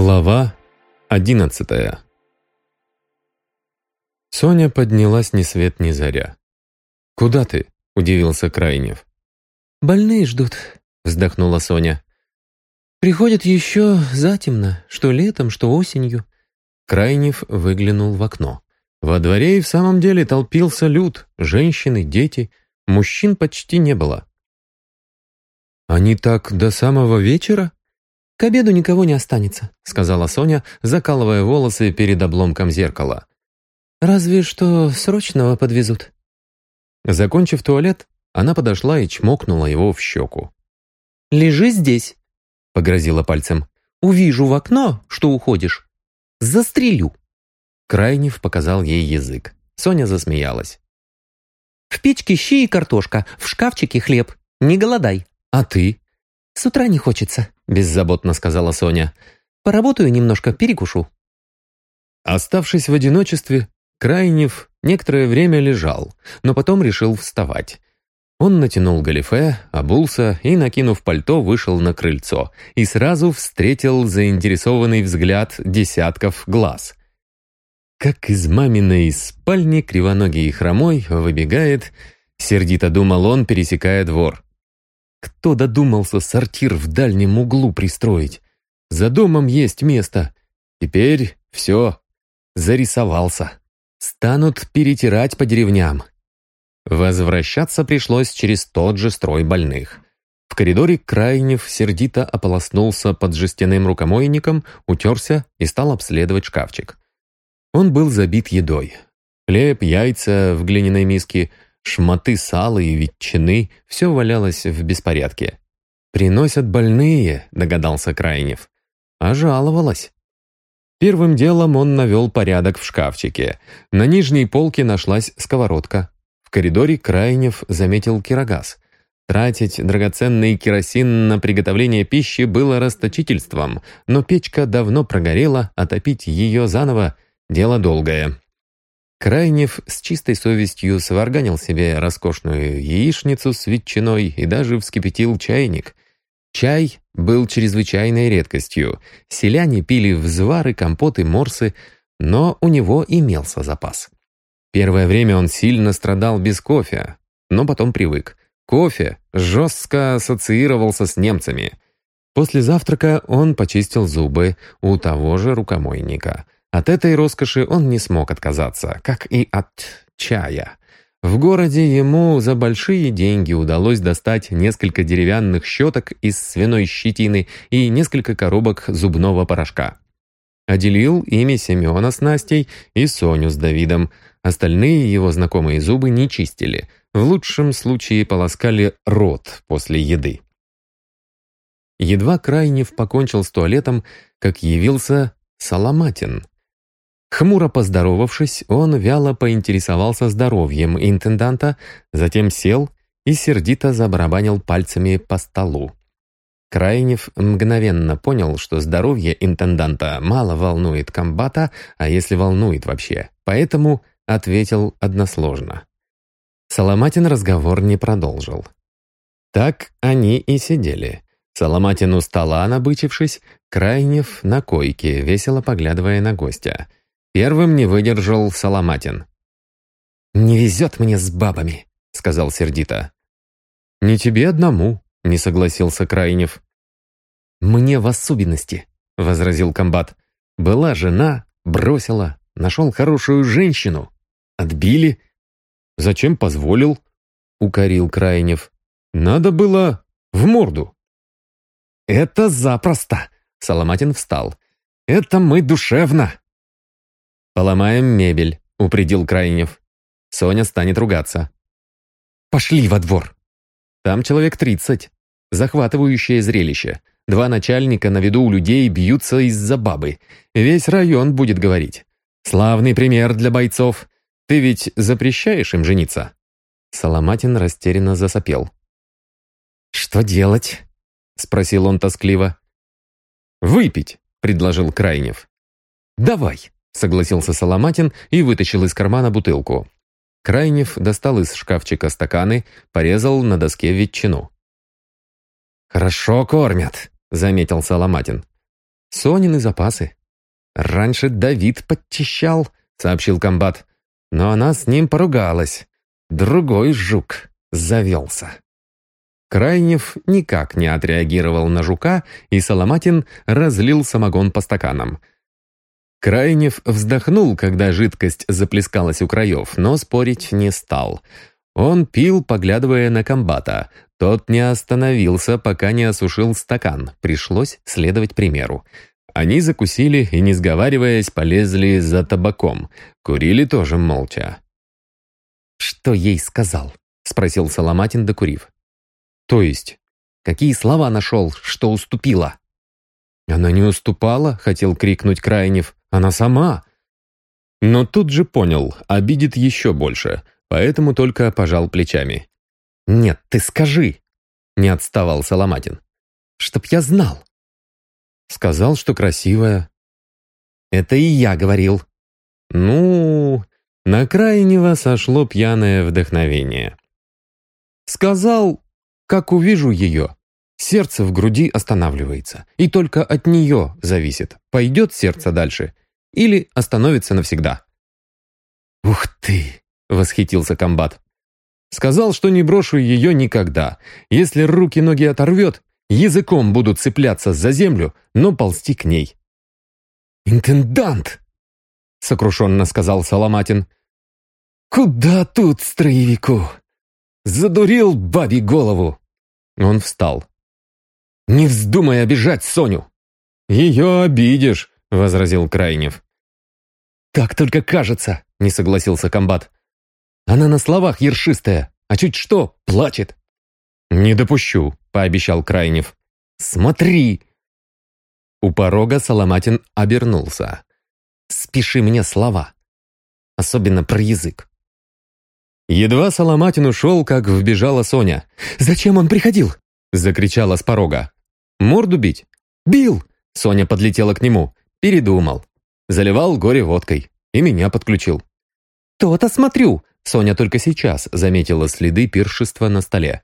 Глава одиннадцатая Соня поднялась ни свет ни заря. «Куда ты?» — удивился Крайнев. «Больные ждут», — вздохнула Соня. «Приходят еще затемно, что летом, что осенью». Крайнев выглянул в окно. Во дворе и в самом деле толпился люд, женщины, дети, мужчин почти не было. «Они так до самого вечера?» «К обеду никого не останется», — сказала Соня, закалывая волосы перед обломком зеркала. «Разве что срочного подвезут». Закончив туалет, она подошла и чмокнула его в щеку. «Лежи здесь», — погрозила пальцем. «Увижу в окно, что уходишь. Застрелю». Крайнев показал ей язык. Соня засмеялась. «В печке щи и картошка, в шкафчике хлеб. Не голодай». «А ты?» «С утра не хочется», беззаботно сказала Соня. «Поработаю немножко, перекушу». Оставшись в одиночестве, Крайнев некоторое время лежал, но потом решил вставать. Он натянул галифе, обулся и, накинув пальто, вышел на крыльцо и сразу встретил заинтересованный взгляд десятков глаз. Как из маминой спальни кривоногий и хромой выбегает, сердито думал он, пересекая двор. Кто додумался сортир в дальнем углу пристроить? За домом есть место. Теперь все, зарисовался. Станут перетирать по деревням. Возвращаться пришлось через тот же строй больных. В коридоре Крайнев сердито ополоснулся под жестяным рукомойником, утерся и стал обследовать шкафчик. Он был забит едой. Хлеб, яйца в глиняной миске — Шмоты сала и ветчины, все валялось в беспорядке. «Приносят больные», — догадался Крайнев. А жаловалась. Первым делом он навел порядок в шкафчике. На нижней полке нашлась сковородка. В коридоре Крайнев заметил кирогаз. Тратить драгоценный керосин на приготовление пищи было расточительством, но печка давно прогорела, а топить ее заново — дело долгое. Крайнев с чистой совестью сварганил себе роскошную яичницу с ветчиной и даже вскипятил чайник. Чай был чрезвычайной редкостью. Селяне пили взвары, компоты, морсы, но у него имелся запас. Первое время он сильно страдал без кофе, но потом привык. Кофе жестко ассоциировался с немцами. После завтрака он почистил зубы у того же рукомойника – от этой роскоши он не смог отказаться, как и от чая. В городе ему за большие деньги удалось достать несколько деревянных щеток из свиной щетины и несколько коробок зубного порошка. Отделил ими Семена с Настей и Соню с Давидом. Остальные его знакомые зубы не чистили. В лучшем случае полоскали рот после еды. Едва Крайнев покончил с туалетом, как явился Соломатин. Хмуро поздоровавшись, он вяло поинтересовался здоровьем интенданта, затем сел и сердито забарабанил пальцами по столу. Крайнев мгновенно понял, что здоровье интенданта мало волнует комбата, а если волнует вообще, поэтому ответил односложно. Соломатин разговор не продолжил. Так они и сидели. Соломатин у стола, набычившись, Крайнев на койке, весело поглядывая на гостя — Первым не выдержал Соломатин. «Не везет мне с бабами», — сказал сердито. «Не тебе одному», — не согласился Крайнев. «Мне в особенности», — возразил комбат. «Была жена, бросила, нашел хорошую женщину. Отбили. Зачем позволил?» — укорил Крайнев. «Надо было в морду». «Это запросто», — Соломатин встал. «Это мы душевно». «Поломаем мебель», — упредил Крайнев. Соня станет ругаться. «Пошли во двор!» Там человек тридцать. Захватывающее зрелище. Два начальника на виду у людей бьются из-за бабы. Весь район будет говорить. Славный пример для бойцов. Ты ведь запрещаешь им жениться?» Соломатин растерянно засопел. «Что делать?» — спросил он тоскливо. «Выпить», — предложил Крайнев. «Давай», согласился Соломатин и вытащил из кармана бутылку. Крайнев достал из шкафчика стаканы, порезал на доске ветчину. «Хорошо кормят», — заметил Соломатин. Сонины запасы. Раньше Давид подчищал, сообщил комбат. Но она с ним поругалась. Другой жук завелся. Крайнев никак не отреагировал на жука, и Соломатин разлил самогон по стаканам. Крайнев вздохнул, когда жидкость заплескалась у краев, но спорить не стал. Он пил, поглядывая на комбата. Тот не остановился, пока не осушил стакан. Пришлось следовать примеру. Они закусили и, не сговариваясь, полезли за табаком. Курили тоже молча. «Что ей сказал?» — спросил Соломатин, докурив. «То есть? Какие слова нашел, что уступила?» «Она не уступала», — хотел крикнуть Крайнев. «Она сама». Но тут же понял, обидит еще больше, поэтому только пожал плечами. «Нет, ты скажи!» — не отставал Соломатин. «Чтоб я знал!» Сказал, что красивая. «Это и я говорил». «Ну...» На крайнего сошло пьяное вдохновение. Сказал, как увижу ее, сердце в груди останавливается, и только от нее зависит, пойдет сердце дальше или остановится навсегда. «Ух ты!» — восхитился комбат. Сказал, что не брошу ее никогда. Если руки-ноги оторвет, языком буду цепляться за землю, но ползти к ней. «Интендант!» — сокрушенно сказал Соломатин. «Куда тут строевику? Задурил бабе голову!» Он встал. «Не вздумай обижать Соню!» «Ее обидишь!» — возразил Крайнев. «Так только кажется!» — не согласился комбат. «Она на словах ершистая, а чуть что, плачет!» «Не допущу!» — пообещал Крайнев. «Смотри!» У порога Соломатин обернулся. «Спеши мне слова. Особенно про язык». Едва Соломатин ушел, как вбежала Соня. «Зачем он приходил?» — закричала с порога. «Морду бить?» «Бил!» — Соня подлетела к нему. Передумал. Заливал горе водкой. И меня подключил. «То-то смотрю!» Соня только сейчас заметила следы пиршества на столе.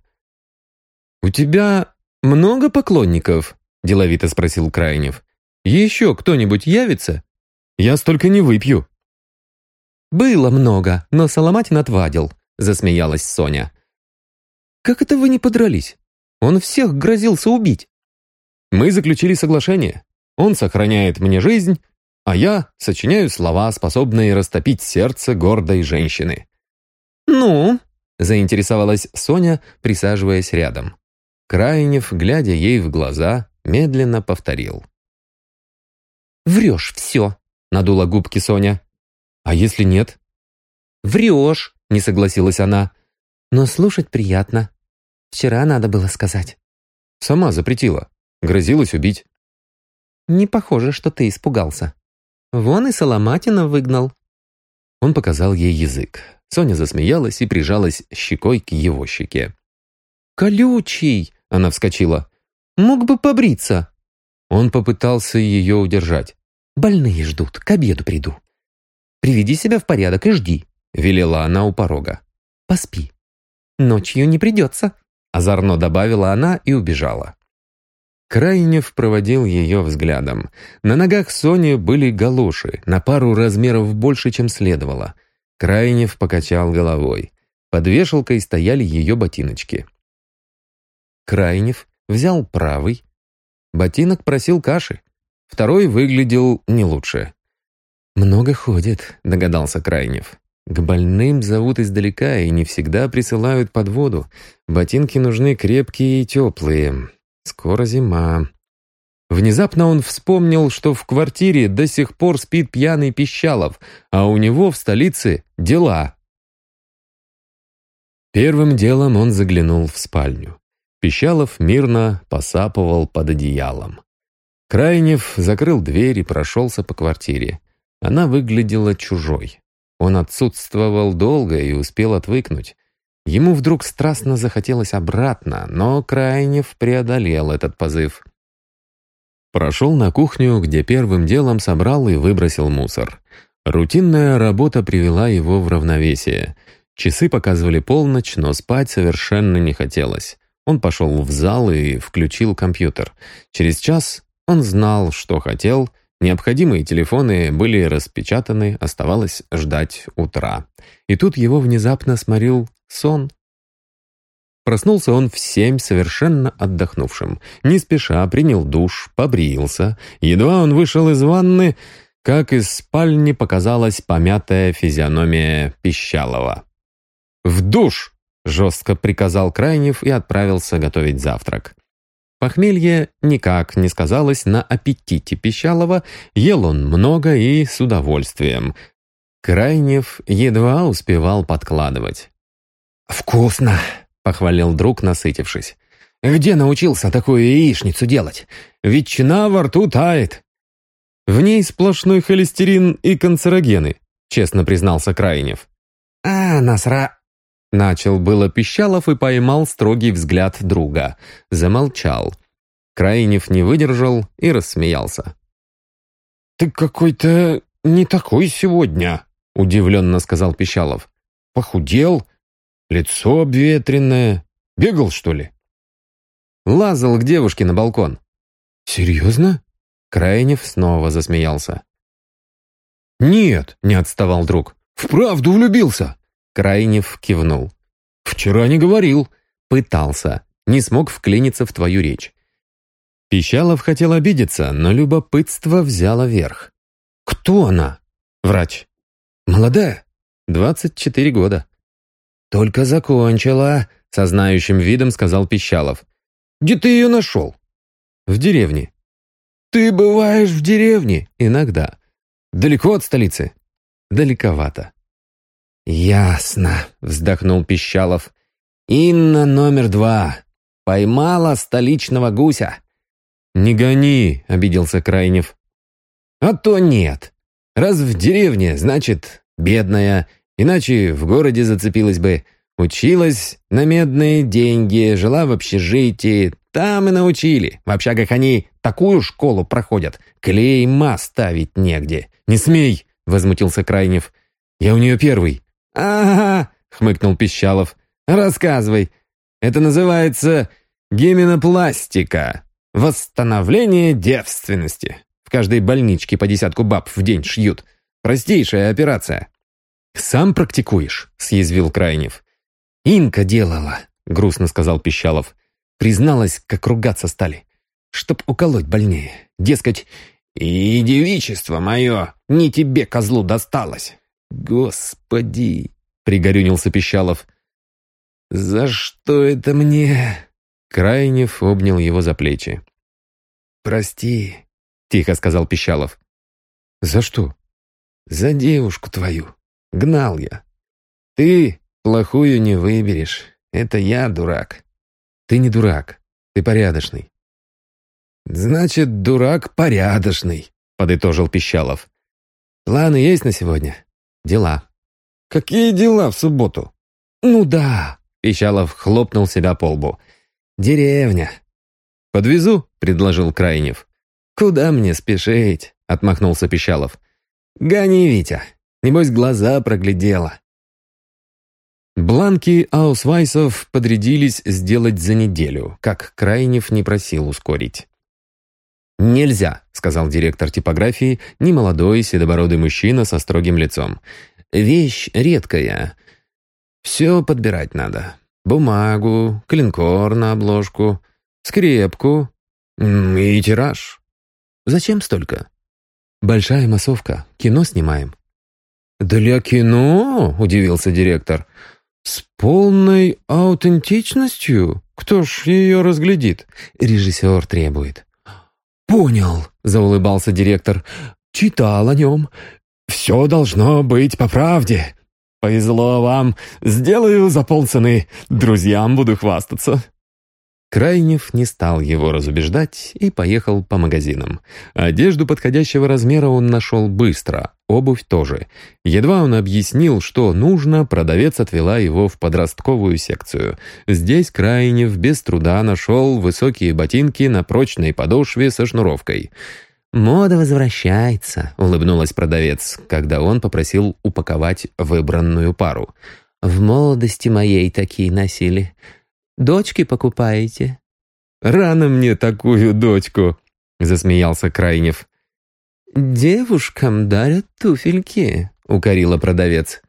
«У тебя много поклонников?» – деловито спросил Крайнев. «Еще кто-нибудь явится? Я столько не выпью». «Было много, но Соломатин отвадил», – засмеялась Соня. «Как это вы не подрались? Он всех грозился убить». «Мы заключили соглашение. Он сохраняет мне жизнь, а я сочиняю слова, способные растопить сердце гордой женщины». «Ну?» – заинтересовалась Соня, присаживаясь рядом. Крайнев, глядя ей в глаза, медленно повторил. «Врешь все», — надула губки Соня. «А если нет?» «Врешь», — не согласилась она. «Но слушать приятно. Вчера надо было сказать». «Сама запретила. Грозилась убить». «Не похоже, что ты испугался. Вон и Соломатина выгнал». Он показал ей язык. Соня засмеялась и прижалась щекой к его щеке. «Колючий!» — она вскочила. «Мог бы побриться!» Он попытался ее удержать. «Больные ждут, к обеду приду». «Приведи себя в порядок и жди», — велела она у порога. «Поспи. Ночью не придется», — озорно добавила она и убежала. Крайнев проводил ее взглядом. На ногах Сони были галоши, на пару размеров больше, чем следовало. Крайнев покачал головой. Под вешалкой стояли ее ботиночки. Крайнев взял правый. Ботинок просил каши. Второй выглядел не лучше. «Много ходит», — догадался Крайнев. «К больным зовут издалека и не всегда присылают под воду. Ботинки нужны крепкие и теплые. Скоро зима». Внезапно он вспомнил, что в квартире до сих пор спит пьяный Пищалов, а у него в столице дела. Первым делом он заглянул в спальню. Пищалов мирно посапывал под одеялом. Крайнев закрыл дверь и прошелся по квартире. Она выглядела чужой. Он отсутствовал долго и успел отвыкнуть. Ему вдруг страстно захотелось обратно, но Крайнев преодолел этот позыв. Прошел на кухню, где первым делом собрал и выбросил мусор. Рутинная работа привела его в равновесие. Часы показывали полночь, но спать совершенно не хотелось. Он пошел в зал и включил компьютер. Через час Он знал, что хотел, необходимые телефоны были распечатаны, оставалось ждать утра. И тут его внезапно сморил сон. Проснулся он в семь, совершенно отдохнувшим. Не спеша принял душ, побрился. Едва он вышел из ванны, как из спальни показалась помятая физиономия Пищалова. «В душ!» — жестко приказал Крайнев и отправился готовить завтрак. Похмелье никак не сказалось на аппетите Пищалова, ел он много и с удовольствием. Крайнев едва успевал подкладывать. «Вкусно!» — похвалил друг, насытившись. «Где научился такую яичницу делать? Ветчина во рту тает!» «В ней сплошной холестерин и канцерогены», — честно признался Крайнев. «А, насра...» Начал было Пищалов и поймал строгий взгляд друга. Замолчал. Крайнев не выдержал и рассмеялся. «Ты какой-то не такой сегодня», — удивленно сказал Пищалов. «Похудел, лицо обветренное. Бегал, что ли?» Лазал к девушке на балкон. «Серьезно?» Крайнев снова засмеялся. «Нет», — не отставал друг, — «вправду влюбился». Крайнев кивнул. «Вчера не говорил». «Пытался. Не смог вклиниться в твою речь». Пищалов хотел обидеться, но любопытство взяло верх. «Кто она?» «Врач». «Молодая?» «Двадцать четыре года». «Только закончила», — со знающим видом сказал Пищалов. «Где ты ее нашел?» «В деревне». «Ты бываешь в деревне?» «Иногда». «Далеко от столицы?» «Далековато». «Ясно», — вздохнул Пищалов. «Инна номер два. Поймала столичного гуся». «Не гони», — обиделся Крайнев. «А то нет. Раз в деревне, значит, бедная, иначе в городе зацепилась бы. Училась на медные деньги, жила в общежитии, там и научили. В общагах они такую школу проходят, клейма ставить негде. «Не смей!» — возмутился Крайнев. «Я у нее первый». «Ага!» — хмыкнул Пищалов. «Рассказывай. Это называется гименопластика. Восстановление девственности. В каждой больничке по десятку баб в день шьют. Простейшая операция». «Сам практикуешь?» — съязвил Крайнев. «Инка делала», — грустно сказал Пищалов. Призналась, как ругаться стали. Чтоб уколоть больнее. Дескать, и девичество мое не тебе, козлу, досталось. Господи, пригорюнился Пищалов. За что это мне? Крайнев обнял его за плечи. «Прости», — тихо сказал Пищалов. «За что?» «За девушку твою. Гнал я. Ты плохую не выберешь. Это я дурак». «Ты не дурак. Ты порядочный. «Значит, дурак порядочный», — подытожил Пищалов. «Планы есть на сегодня?» «Дела». «Какие дела в субботу?» «Ну да», — Пищалов хлопнул себя по лбу. «Деревня». «Подвезу», — предложил Крайнев. «Куда мне спешить?» — отмахнулся Пищалов. «Гони, Витя. Небось, глаза проглядела». Бланки аусвайсов подрядились сделать за неделю, как Крайнев не просил ускорить. «Нельзя», — сказал директор типографии, немолодой седобородый мужчина со строгим лицом. «Вещь редкая. Все подбирать надо. Бумагу, клинкор на обложку, скрепку и тираж. Зачем столько?» «Большая массовка. Кино снимаем». «Для кино?» — удивился директор. «С полной аутентичностью? Кто ж ее разглядит?» «Режиссер требует». «Понял», — заулыбался директор. «Читал о нем. Все должно быть по правде. Повезло вам. Сделаю за полцены. Друзьям буду хвастаться». Крайнев не стал его разубеждать и поехал по магазинам. Одежду подходящего размера он нашел быстро, обувь тоже. Едва он объяснил, что нужно, продавец отвела его в подростковую секцию. Здесь Крайнев без труда нашел высокие ботинки на прочной подошве со шнуровкой. «Мода возвращается», — улыбнулась продавец, когда он попросил упаковать выбранную пару. «В молодости моей такие носили. Дочки покупаете?» «Рано мне такую дочку!» засмеялся Крайнев. «Девушкам дарят туфельки», — укорила продавец.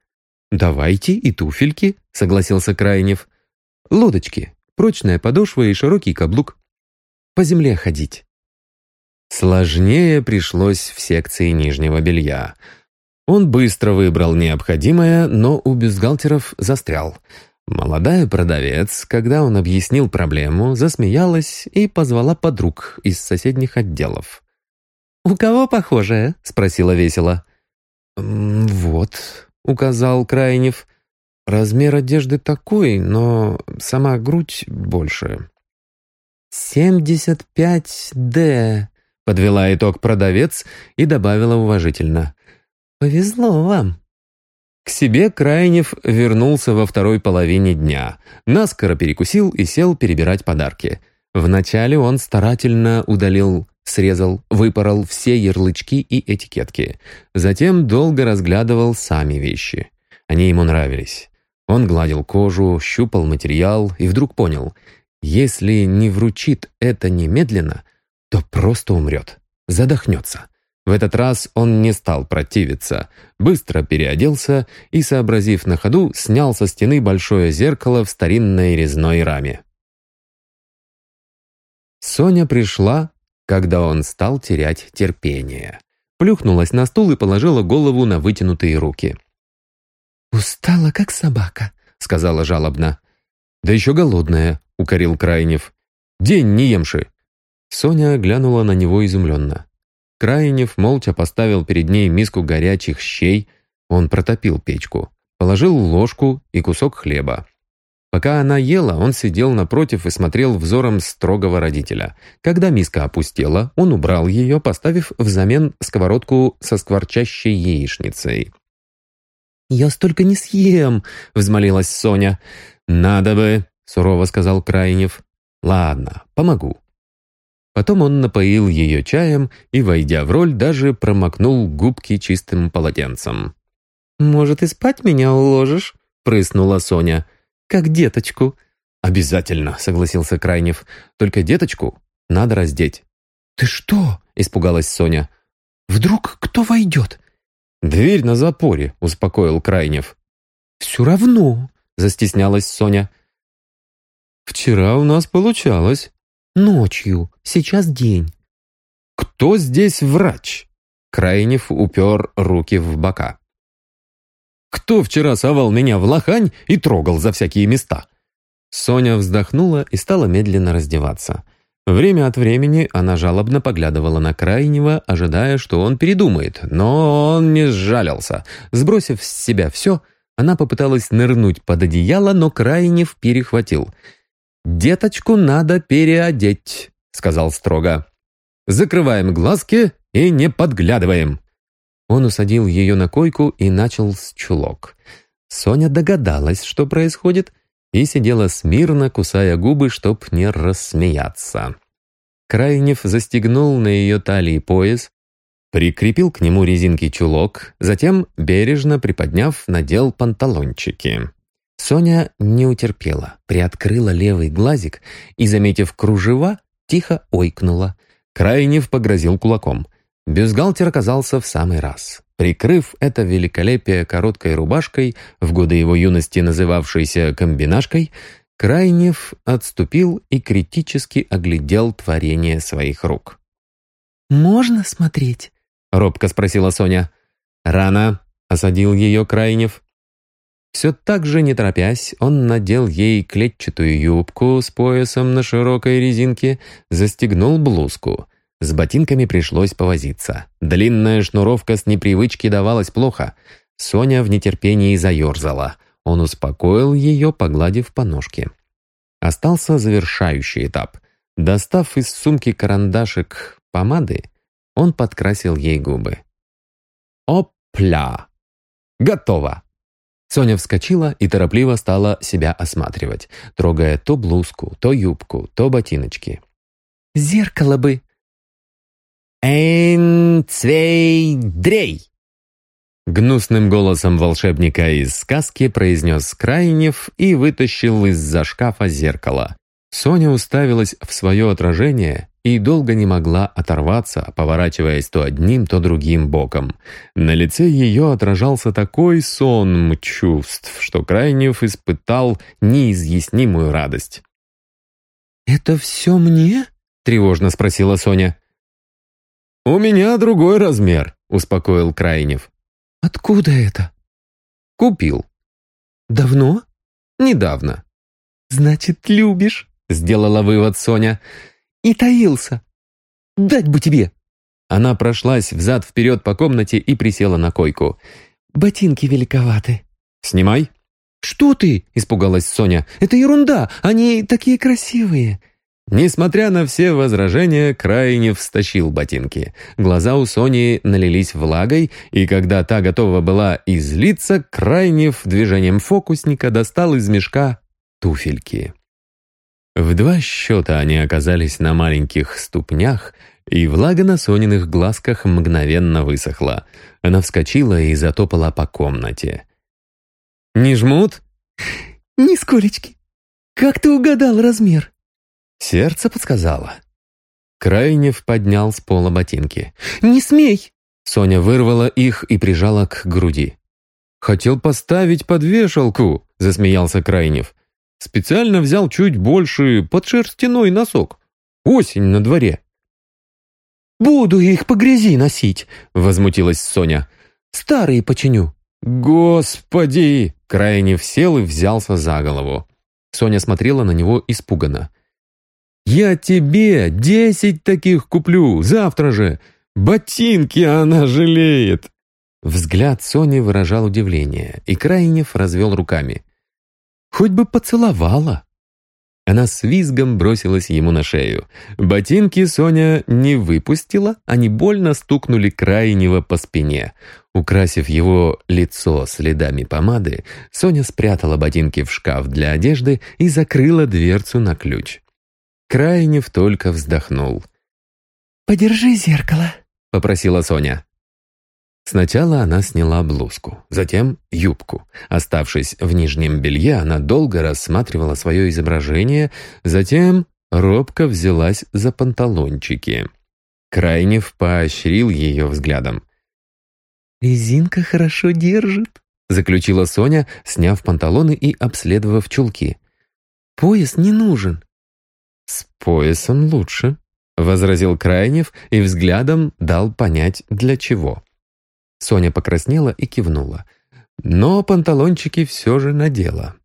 «Давайте и туфельки», — согласился Крайнев. «Лодочки, прочная подошва и широкий каблук. По земле ходить». Сложнее пришлось в секции нижнего белья. Он быстро выбрал необходимое, но у бюстгальтеров застрял. Молодая продавец, когда он объяснил проблему, засмеялась и позвала подруг из соседних отделов. «У кого похожее?» — спросила весело. «Вот», — указал Крайнев. «Размер одежды такой, но сама грудь больше». «Семьдесят пять Д», — подвела итог продавец и добавила уважительно. «Повезло вам». К себе Крайнев вернулся во второй половине дня, наскоро перекусил и сел перебирать подарки. Вначале он старательно удалил, срезал, выпорол все ярлычки и этикетки. Затем долго разглядывал сами вещи. Они ему нравились. Он гладил кожу, щупал материал и вдруг понял, если не вручит это немедленно, то просто умрет, задохнется. В этот раз он не стал противиться, быстро переоделся и, сообразив на ходу, снял со стены большое зеркало в старинной резной раме. Соня пришла, когда он стал терять терпение. Плюхнулась на стул и положила голову на вытянутые руки. «Устала, как собака», — сказала жалобно. «Да еще голодная», — укорил Крайнев. «День не емши». Соня глянула на него изумленно. Крайнев молча поставил перед ней миску горячих щей, он протопил печку, положил ложку и кусок хлеба. Пока она ела, он сидел напротив и смотрел взором строгого родителя. Когда миска опустела, он убрал ее, поставив взамен сковородку со скворчащей яичницей. «Я столько не съем!» — взмолилась Соня. «Надо бы!» — сурово сказал Крайнев. «Ладно, помогу». Потом он напоил ее чаем и, войдя в роль, даже промокнул губки чистым полотенцем. «Может, и спать меня уложишь?» — прыснула Соня. «Как деточку». «Обязательно», — согласился Крайнев. «Только деточку надо раздеть». «Ты что?» — испугалась Соня. «Вдруг кто войдет?» «Дверь на запоре», — успокоил Крайнев. «Все равно», — застеснялась Соня. «Вчера у нас получалось», Ночью. Сейчас день. Кто здесь врач? Крайнев упер руки в бока. Кто вчера совал меня в лохань и трогал за всякие места? Соня вздохнула и стала медленно раздеваться. Время от времени она жалобно поглядывала на Крайнего, ожидая, что он передумает, но он не сжалился. Сбросив с себя все, она попыталась нырнуть под одеяло, но Крайнев перехватил — «Деточку надо переодеть», — сказал строго. «Закрываем глазки и не подглядываем». Он усадил ее на койку и начал с чулок. Соня догадалась, что происходит, и сидела смирно, кусая губы, чтоб не рассмеяться. Крайнев застегнул на ее талии пояс, прикрепил к нему резинки чулок, затем, бережно приподняв, надел панталончики. Соня не утерпела, приоткрыла левый глазик и, заметив кружева, тихо ойкнула. Крайнев погрозил кулаком. Бюстгальтер оказался в самый раз. Прикрыв это великолепие короткой рубашкой, в годы его юности называвшейся комбинашкой, Крайнев отступил и критически оглядел творение своих рук. «Можно смотреть?» — робко спросила Соня. «Рано», — осадил ее Крайнев. Все так же, не торопясь, он надел ей клетчатую юбку с поясом на широкой резинке, застегнул блузку. С ботинками пришлось повозиться. Длинная шнуровка с непривычки давалась плохо. Соня в нетерпении заерзала. Он успокоил ее, погладив по ножке. Остался завершающий этап. Достав из сумки карандашик помады, он подкрасил ей губы. «Опля! Готово!» Соня вскочила и торопливо стала себя осматривать, трогая то блузку, то юбку, то ботиночки. «Зеркало бы!» «Эйнцвейдрей!» Гнусным голосом волшебника из сказки произнес Крайнев и вытащил из-за шкафа зеркало. Соня уставилась в свое отражение и долго не могла оторваться, поворачиваясь то одним, то другим боком. На лице ее отражался такой сон чувств, что Крайнев испытал неизъяснимую радость. «Это все мне?» — тревожно спросила Соня. «У меня другой размер», — успокоил Крайнев. «Откуда это?» «Купил». «Давно?» «Недавно». «Значит, любишь?» — сделала вывод Соня. «И таился. Дать бы тебе!» Она прошлась взад-вперед по комнате и присела на койку. «Ботинки великоваты». «Снимай». «Что ты?» — испугалась Соня. «Это ерунда! Они такие красивые!» Несмотря на все возражения, Крайнев стащил ботинки. Глаза у Сони налились влагой, и когда та готова была излиться, Крайнев движением фокусника достал из мешка туфельки. В два счета они оказались на маленьких ступнях, и влага на Сониных глазках мгновенно высохла. Она вскочила и затопала по комнате. «Не жмут?» «Нисколечки. Как ты угадал размер?» Сердце подсказало. Крайнев поднял с пола ботинки. «Не смей!» Соня вырвала их и прижала к груди. «Хотел поставить под вешалку», — засмеялся Крайнев. Специально взял чуть больше под шерстяной носок. Осень на дворе. «Буду их по грязи носить», — возмутилась Соня. «Старые починю». «Господи!» — Крайнев сел и взялся за голову. Соня смотрела на него испуганно. «Я тебе десять таких куплю, завтра же! Ботинки она жалеет!» Взгляд Сони выражал удивление, и Крайнев развел руками. Хоть бы поцеловала. Она с визгом бросилась ему на шею. Ботинки Соня не выпустила, они больно стукнули крайнего по спине. Украсив его лицо следами помады, Соня спрятала ботинки в шкаф для одежды и закрыла дверцу на ключ. Крайнев только вздохнул. «Подержи зеркало», — попросила Соня. Сначала она сняла блузку, затем юбку. Оставшись в нижнем белье, она долго рассматривала свое изображение, затем робко взялась за панталончики. Крайнев поощрил ее взглядом. «Резинка хорошо держит», — заключила Соня, сняв панталоны и обследовав чулки. «Пояс не нужен». «С поясом лучше», — возразил Крайнев и взглядом дал понять, для чего. Соня покраснела и кивнула. Но панталончики все же надела.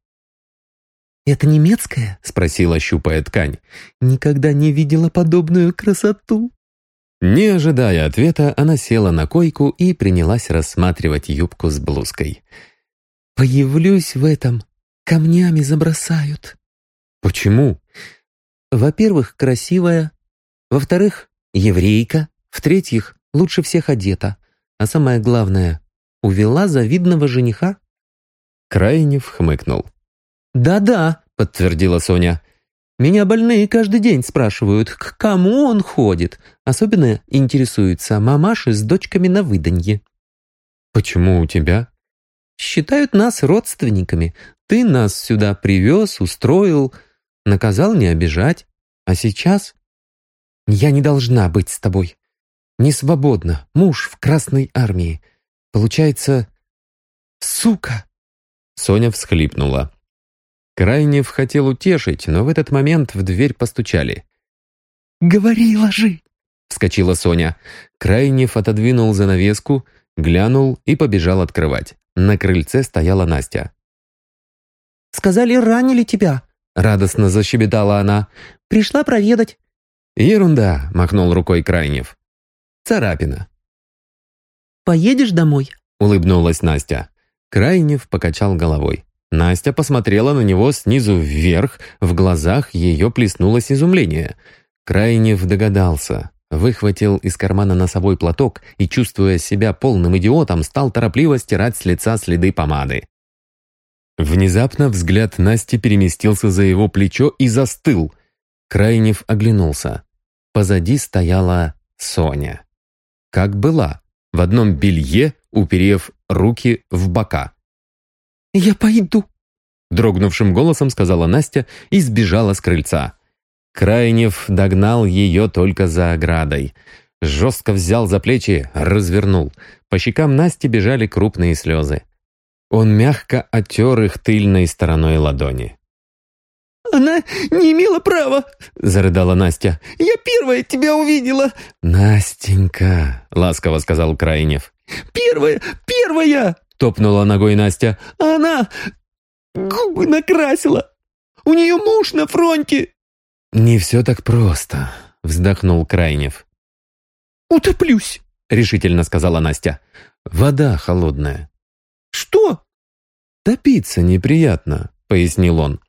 «Это немецкая?» — спросила, щупая ткань. «Никогда не видела подобную красоту». Не ожидая ответа, она села на койку и принялась рассматривать юбку с блузкой. «Появлюсь в этом. Камнями забросают». «Почему?» «Во-первых, красивая. Во-вторых, еврейка. В-третьих, лучше всех одета. А самое главное, увела завидного жениха?» Крайнев хмыкнул. «Да-да», — подтвердила Соня. «Меня больные каждый день спрашивают, к кому он ходит. Особенно интересуются мамаши с дочками на выданье». «Почему у тебя?» «Считают нас родственниками. Ты нас сюда привез, устроил, наказал не обижать. А сейчас...» «Я не должна быть с тобой», не свободна, муж в Красной армии. Получается, сука!» Соня всхлипнула. Крайнев хотел утешить, но в этот момент в дверь постучали. «Говори, ложи!» — вскочила Соня. Крайнев отодвинул занавеску, глянул и побежал открывать. На крыльце стояла Настя. «Сказали, ранили тебя!» — радостно защебетала она. «Пришла проведать». «Ерунда!» — махнул рукой Крайнев. Царапина. «Поедешь домой?» — улыбнулась Настя. Крайнев покачал головой. Настя посмотрела на него снизу вверх, в глазах ее плеснулось изумление. Крайнев догадался, выхватил из кармана носовой платок и, чувствуя себя полным идиотом, стал торопливо стирать с лица следы помады. Внезапно взгляд Насти переместился за его плечо и застыл. Крайнев оглянулся. Позади стояла Соня как была, в одном белье, уперев руки в бока. «Я пойду», — дрогнувшим голосом сказала Настя и сбежала с крыльца. Крайнев догнал ее только за оградой. Жестко взял за плечи, развернул. По щекам Насти бежали крупные слезы. Он мягко оттер их тыльной стороной ладони. «Она не имела права!» — зарыдала Настя. «Я первая тебя увидела!» «Настенька!» — ласково сказал Крайнев. «Первая! Первая!» — топнула ногой Настя. «Она губы накрасила! У нее муж на фронте!» «Не все так просто», — вздохнул Крайнев. «Утоплюсь», — решительно сказала Настя. «Вода холодная». «Что?» «Топиться неприятно», — пояснил он.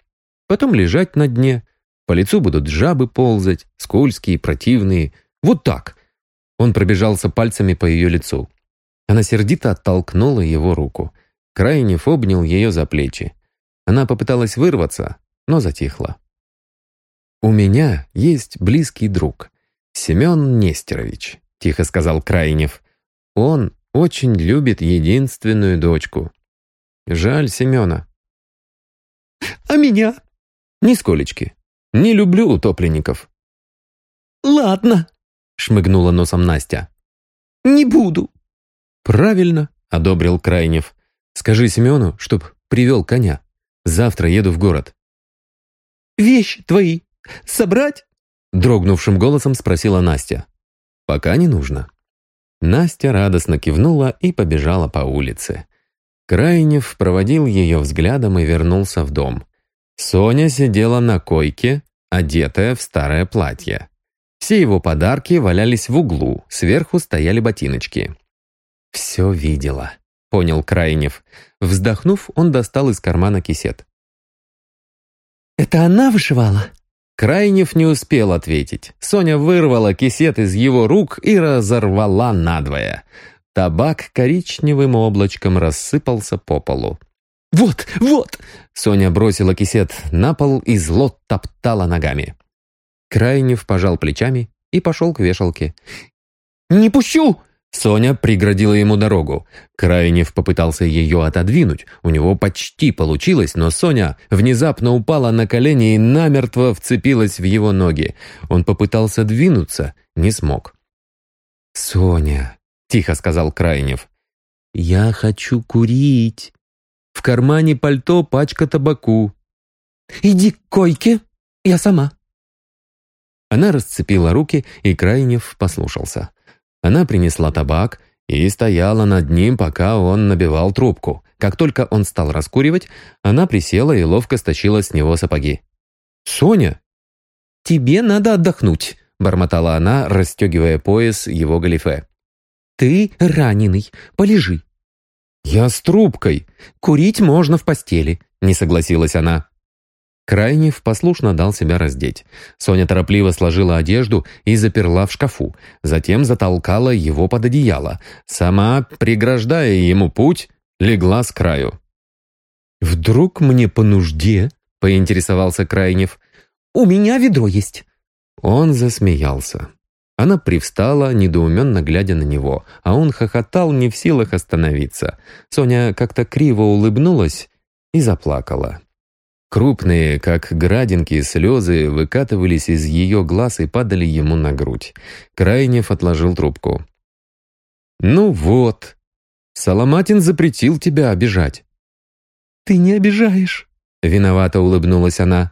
«Потом лежать на дне. По лицу будут жабы ползать, скользкие, противные. Вот так». Он пробежался пальцами по ее лицу. Она сердито оттолкнула его руку. Крайнев обнял ее за плечи. Она попыталась вырваться, но затихла. «У меня есть близкий друг, Семен Нестерович», — тихо сказал Крайнев. «Он очень любит единственную дочку. Жаль Семена». «А меня?» «Нисколечки. Не люблю утопленников». «Ладно», — шмыгнула носом Настя. «Не буду». «Правильно», — одобрил Крайнев. «Скажи Семену, чтоб привел коня. Завтра еду в город». «Вещи твои собрать?» Дрогнувшим голосом спросила Настя. «Пока не нужно». Настя радостно кивнула и побежала по улице. Крайнев проводил ее взглядом и вернулся в дом. Соня сидела на койке, одетая в старое платье. Все его подарки валялись в углу, сверху стояли ботиночки. «Все видела», — понял Крайнев. Вздохнув, он достал из кармана кисет. «Это она вышивала?» Крайнев не успел ответить. Соня вырвала кисет из его рук и разорвала надвое. Табак коричневым облачком рассыпался по полу. «Вот, вот!» Соня бросила кисет на пол и зло топтала ногами. Крайнев пожал плечами и пошел к вешалке. «Не пущу!» Соня преградила ему дорогу. Крайнев попытался ее отодвинуть. У него почти получилось, но Соня внезапно упала на колени и намертво вцепилась в его ноги. Он попытался двинуться, не смог. «Соня», — тихо сказал Крайнев, — «я хочу курить. В кармане пальто пачка табаку». «Иди к койке, я сама». Она расцепила руки, и Крайнев послушался. Она принесла табак и стояла над ним, пока он набивал трубку. Как только он стал раскуривать, она присела и ловко стащила с него сапоги. «Соня!» «Тебе надо отдохнуть», — бормотала она, расстегивая пояс его галифе. «Ты раненый, полежи». «Я с трубкой. Курить можно в постели», — не согласилась она. Крайнев послушно дал себя раздеть. Соня торопливо сложила одежду и заперла в шкафу. Затем затолкала его под одеяло. Сама, преграждая ему путь, легла с краю. «Вдруг мне по нужде?» — поинтересовался Крайнев. «У меня ведро есть». Он засмеялся. Она привстала, недоуменно глядя на него, а он хохотал, не в силах остановиться. Соня как-то криво улыбнулась и заплакала. Крупные, как градинки, слезы выкатывались из ее глаз и падали ему на грудь. Крайнев отложил трубку. «Ну вот, Соломатин запретил тебя обижать». «Ты не обижаешь», — виновато улыбнулась она.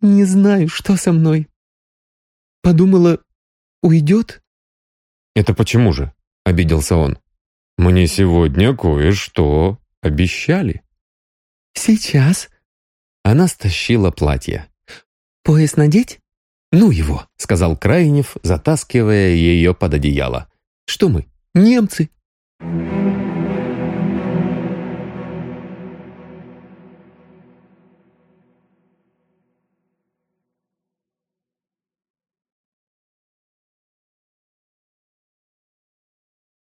«Не знаю, что со мной. Подумала, уйдет?» «Это почему же?» — обиделся он. «Мне сегодня кое-что обещали». «Сейчас?» Она стащила платье. «Пояс надеть?» «Ну его», — сказал Крайнев, затаскивая ее под одеяло. «Что мы, немцы?» Thank you.